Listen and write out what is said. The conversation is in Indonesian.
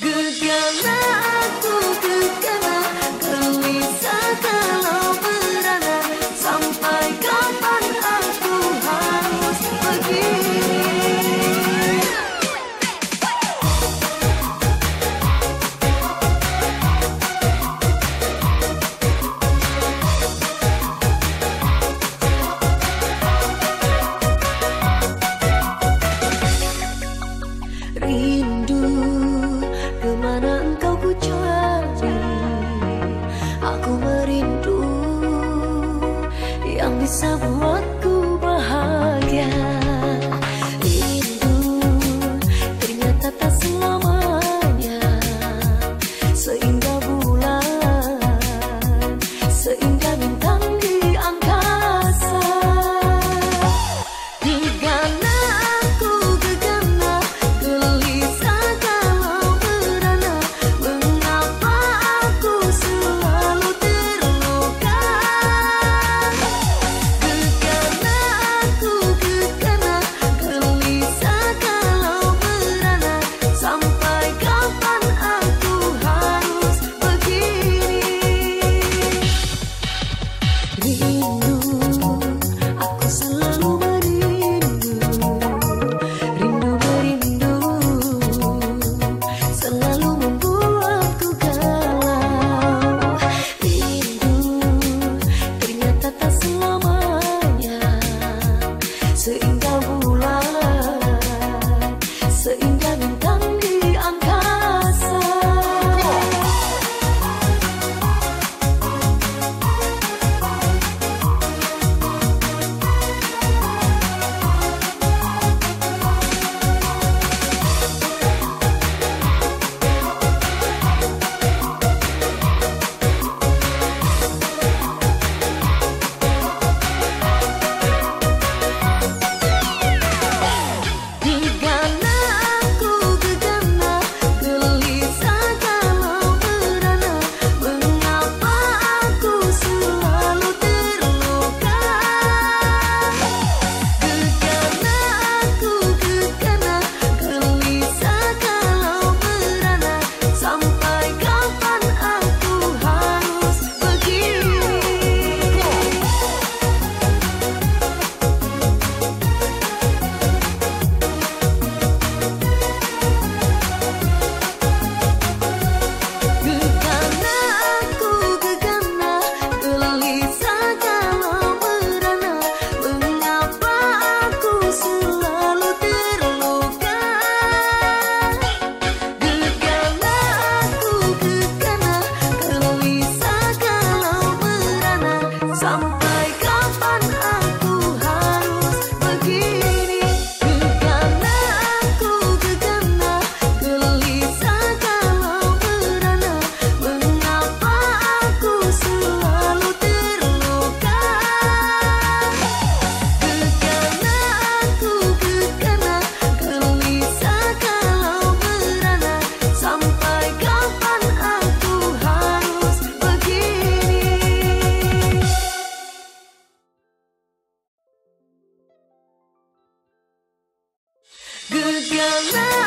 Good girl love. yang bisa buatku bahagia. Good girl.